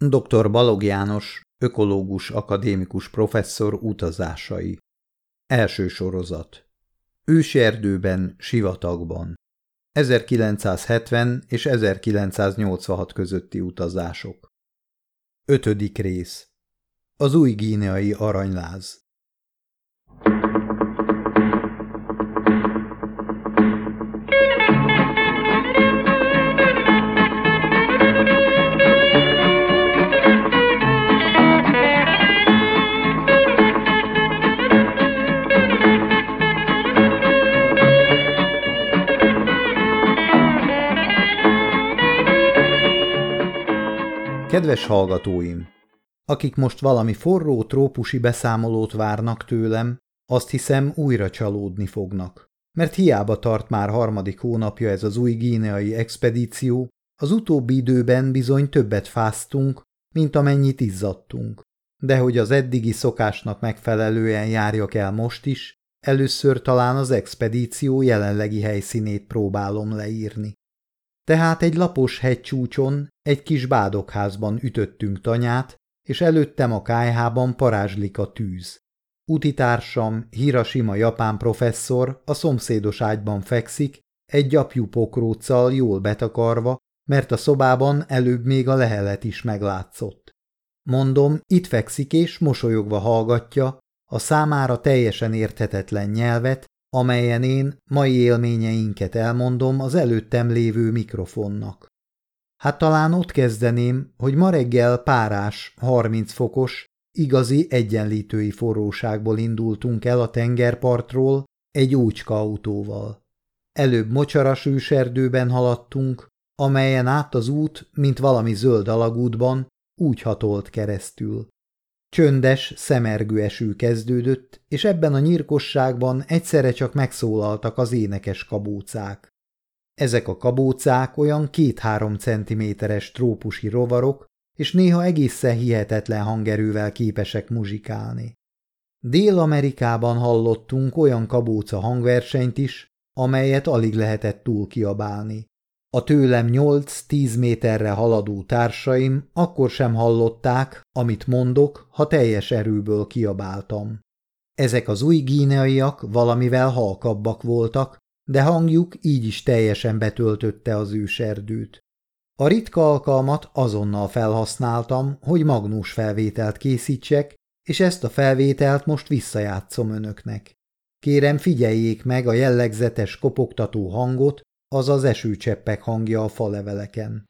Dr. Balog János, ökológus akadémikus professzor utazásai. Első sorozat. Őserdőben, sivatagban. 1970 és 1986 közötti utazások. Ötödik rész. Az új gíneai aranyláz. Kedves hallgatóim! Akik most valami forró trópusi beszámolót várnak tőlem, azt hiszem újra csalódni fognak. Mert hiába tart már harmadik hónapja ez az új gíneai expedíció, az utóbbi időben bizony többet fáztunk, mint amennyit izzadtunk. De hogy az eddigi szokásnak megfelelően járjak el most is, először talán az expedíció jelenlegi helyszínét próbálom leírni. Tehát egy lapos hegycsúcson, egy kis bádokházban ütöttünk tanyát, és előttem a kájhában parázslik a tűz. Utitársam, Hiroshima japán professzor a szomszédos ágyban fekszik, egy gyapjú pokróccal jól betakarva, mert a szobában előbb még a lehelet is meglátszott. Mondom, itt fekszik és mosolyogva hallgatja a számára teljesen érthetetlen nyelvet, amelyen én mai élményeinket elmondom az előttem lévő mikrofonnak. Hát talán ott kezdeném, hogy ma reggel párás, 30 fokos, igazi egyenlítői forróságból indultunk el a tengerpartról egy úcska autóval. Előbb mocsaras őserdőben haladtunk, amelyen át az út, mint valami zöld alagútban, úgy hatolt keresztül. Csöndes, szemergő eső kezdődött, és ebben a nyírkosságban egyszerre csak megszólaltak az énekes kabócák. Ezek a kabócák olyan két-három centiméteres trópusi rovarok, és néha egészen hihetetlen hangerővel képesek muzsikálni. Dél-Amerikában hallottunk olyan kabóca hangversenyt is, amelyet alig lehetett túl kiabálni. A tőlem nyolc-tíz méterre haladó társaim akkor sem hallották, amit mondok, ha teljes erőből kiabáltam. Ezek az új gíneaiak valamivel halkabbak voltak, de hangjuk így is teljesen betöltötte az őserdőt. A ritka alkalmat azonnal felhasználtam, hogy magnós felvételt készítsek, és ezt a felvételt most visszajátszom önöknek. Kérem figyeljék meg a jellegzetes kopogtató hangot, az az esőcseppek hangja a faleveleken.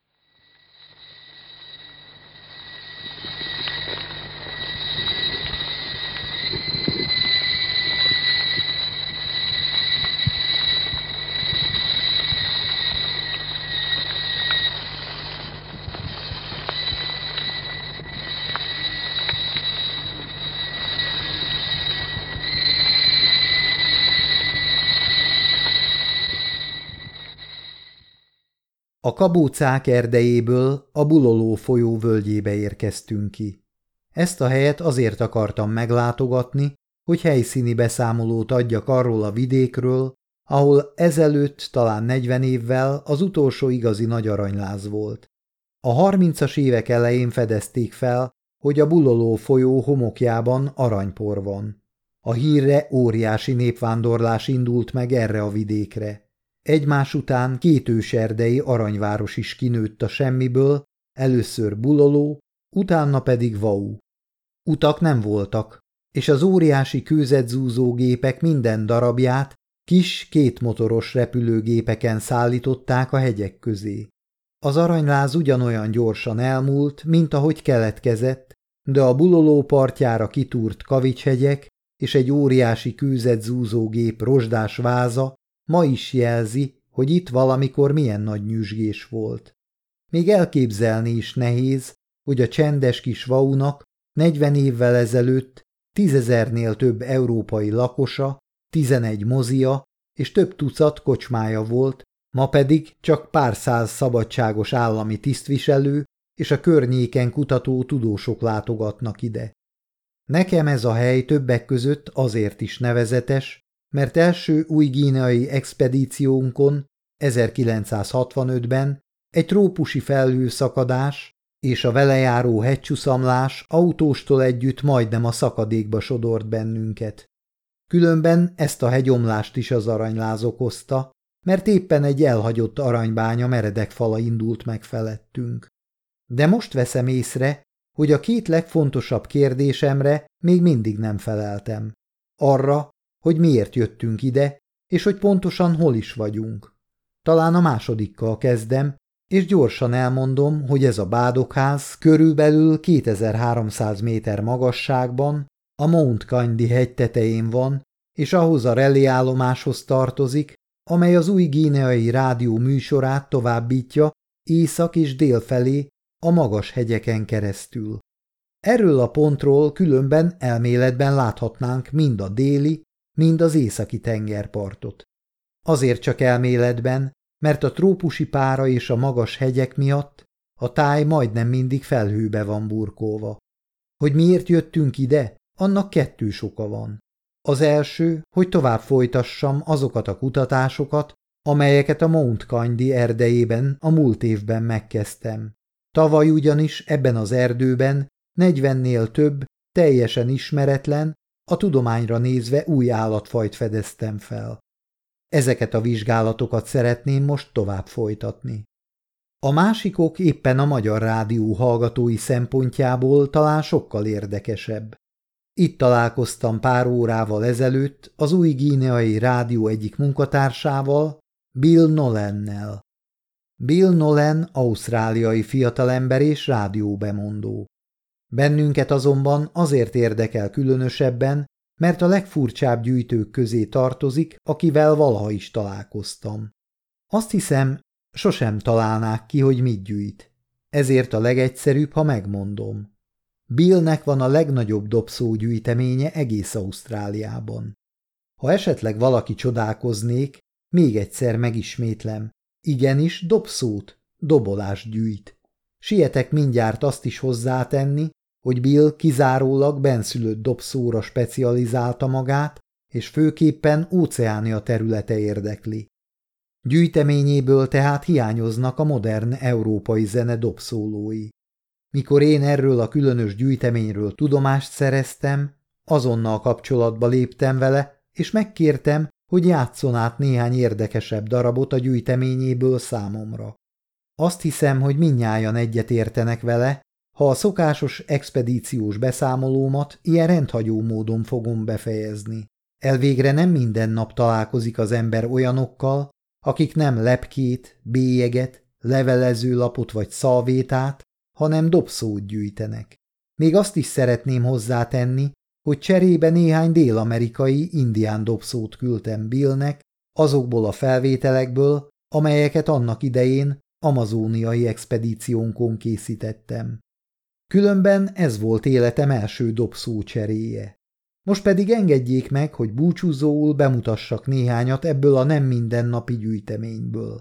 A kabócák erdejéből a Buloló folyó völgyébe érkeztünk ki. Ezt a helyet azért akartam meglátogatni, hogy helyszíni beszámolót adjak arról a vidékről, ahol ezelőtt talán 40 évvel az utolsó igazi nagy aranyláz volt. A harmincas évek elején fedezték fel, hogy a Buloló folyó homokjában aranypor van. A hírre óriási népvándorlás indult meg erre a vidékre. Egymás után két őserdei aranyváros is kinőtt a semmiből, először Buloló, utána pedig Vau. Utak nem voltak, és az óriási kőzetzúzó gépek minden darabját kis kétmotoros repülőgépeken szállították a hegyek közé. Az aranyláz ugyanolyan gyorsan elmúlt, mint ahogy keletkezett, de a buloló partjára kitúrt kavicshegyek és egy óriási kőzetzúzó gép rozsdás váza ma is jelzi, hogy itt valamikor milyen nagy nyüzsgés volt. Még elképzelni is nehéz, hogy a csendes kis vaunak 40 évvel ezelőtt tízezernél több európai lakosa, tizenegy mozia és több tucat kocsmája volt, ma pedig csak pár száz szabadságos állami tisztviselő és a környéken kutató tudósok látogatnak ide. Nekem ez a hely többek között azért is nevezetes, mert első új gíneai expedíciónkon 1965-ben egy trópusi felhőszakadás, és a velejáró hegycsuszamlás autóstól együtt majdnem a szakadékba sodort bennünket. Különben ezt a hegyomlást is az aranyláz okozta, mert éppen egy elhagyott aranybánya meredek fala indult meg felettünk. De most veszem észre, hogy a két legfontosabb kérdésemre még mindig nem feleltem. Arra, hogy miért jöttünk ide, és hogy pontosan hol is vagyunk. Talán a másodikkal kezdem, és gyorsan elmondom, hogy ez a bádokház körülbelül 2300 méter magasságban a Mount Candy hegy tetején van, és ahhoz a reli állomáshoz tartozik, amely az új gíneai rádió műsorát továbbítja észak és dél felé a magas hegyeken keresztül. Erről a pontról különben elméletben láthatnánk mind a déli, mind az északi tengerpartot. Azért csak elméletben, mert a trópusi pára és a magas hegyek miatt a táj majdnem mindig felhőbe van burkolva. Hogy miért jöttünk ide, annak kettős oka van. Az első, hogy tovább folytassam azokat a kutatásokat, amelyeket a Mount Candy erdejében a múlt évben megkezdtem. Tavaly ugyanis ebben az erdőben negyvennél több, teljesen ismeretlen, a tudományra nézve új állatfajt fedeztem fel. Ezeket a vizsgálatokat szeretném most tovább folytatni. A másikok éppen a magyar rádió hallgatói szempontjából talán sokkal érdekesebb. Itt találkoztam pár órával ezelőtt az új gíneai rádió egyik munkatársával, Bill Nolennel. Bill Nolan ausztráliai fiatalember és rádióbemondó. Bennünket azonban azért érdekel különösebben, mert a legfurcsább gyűjtők közé tartozik, akivel valaha is találkoztam. Azt hiszem, sosem találnák ki, hogy mit gyűjt. Ezért a legegyszerűbb, ha megmondom. Billnek van a legnagyobb dobszó gyűjteménye egész Ausztráliában. Ha esetleg valaki csodálkoznék, még egyszer megismétlem. Igenis, dobszót, dobolás gyűjt. Sietek mindjárt azt is hozzátenni, hogy Bill kizárólag benszülött dobszóra specializálta magát, és főképpen óceánia területe érdekli. Gyűjteményéből tehát hiányoznak a modern európai zene dobszólói. Mikor én erről a különös gyűjteményről tudomást szereztem, azonnal kapcsolatba léptem vele, és megkértem, hogy játszon át néhány érdekesebb darabot a gyűjteményéből számomra. Azt hiszem, hogy minnyájan egyet értenek vele, ha a szokásos expedíciós beszámolómat ilyen rendhagyó módon fogom befejezni. Elvégre nem minden nap találkozik az ember olyanokkal, akik nem lepkét, bélyeget, levelezőlapot vagy szalvétát, hanem dobszót gyűjtenek. Még azt is szeretném hozzátenni, hogy cserébe néhány dél-amerikai indián dobszót küldtem Billnek, azokból a felvételekből, amelyeket annak idején amazóniai expedíciónkon készítettem. Különben ez volt életem első dobszó cseréje. Most pedig engedjék meg, hogy búcsúzóul bemutassak néhányat ebből a nem mindennapi gyűjteményből.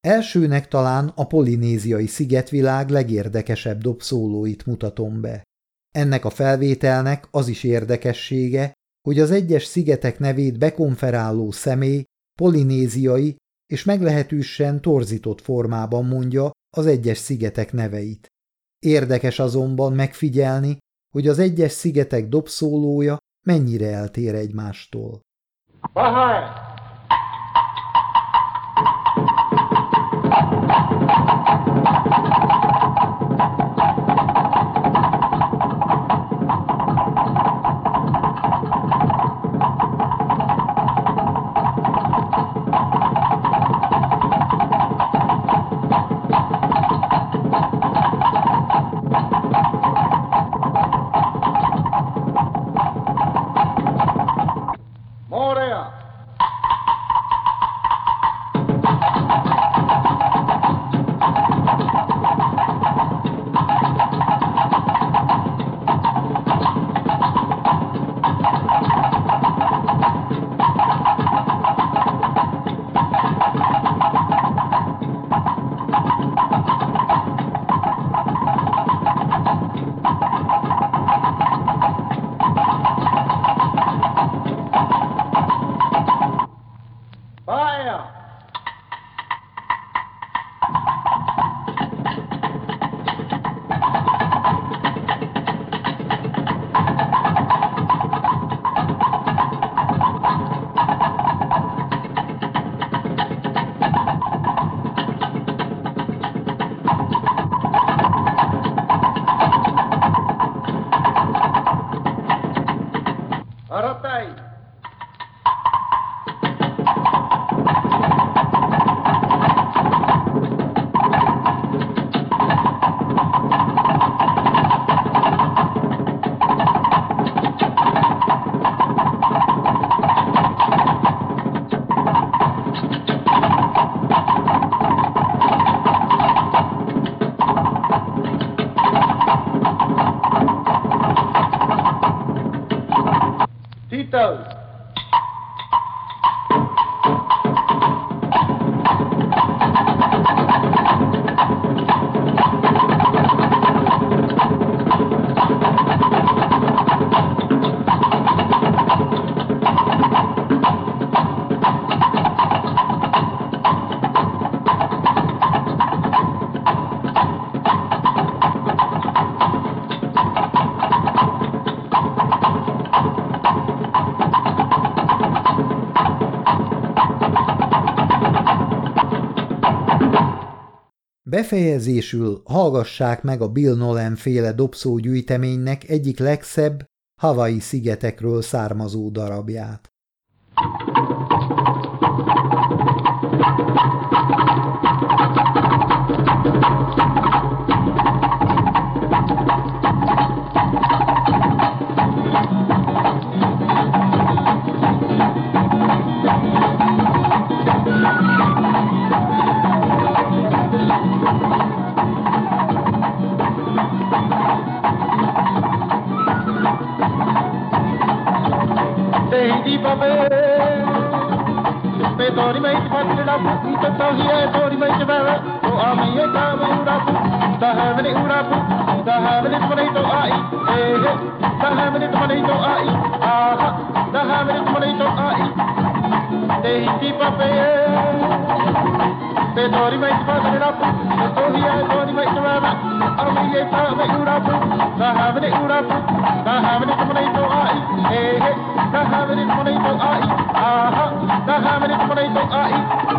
Elsőnek talán a polinéziai szigetvilág legérdekesebb dobszólóit mutatom be. Ennek a felvételnek az is érdekessége, hogy az egyes szigetek nevét bekonferáló személy polinéziai és meglehetősen torzított formában mondja az egyes szigetek neveit. Érdekes azonban megfigyelni, hogy az egyes szigetek dobszólója mennyire eltér egymástól. Bahaj! 新たい Befejezésül hallgassák meg a Bill Nolan féle dobszógyűjteménynek egyik legszebb Hawaii szigetekről származó darabját. ਪਵੇ ਜਿੱਪੇ ਤੋਰੀ ਮੈਂ ਪੱਟੜਾ ਬੁੱਕੀ ਤੇ ਤੋਹੀਏ ਤੋਰੀ ਮੈਂ ਚਵੇ ਉਹ ਆ ਮੈਂ ਇਹ ਕਾਮ ਉੜਾ ਦਾ ਹੈ ਮਨੇ ਉੜਾ ਦਾ ਹੈ ਮਨੇ ਤੁਮਨੇ ਤੋ ਆਈ। ਏ ਦਾ ਹੈ ਮਨੇ ਤੁਮਨੇ ਤੋ ਆਈ। ਆਹਾ ਦਾ ਹੈ ਮਨੇ ਤੁਮਨੇ ਤੋ ਆਈ। ਤੇ ਹੀ ਪਪੇ They thought he the bus up. So he had thought he made the rubber. I don't the good up. The having it. The having it when they I. Hey, hey. The having it when they I uh-huh. The having it when they I.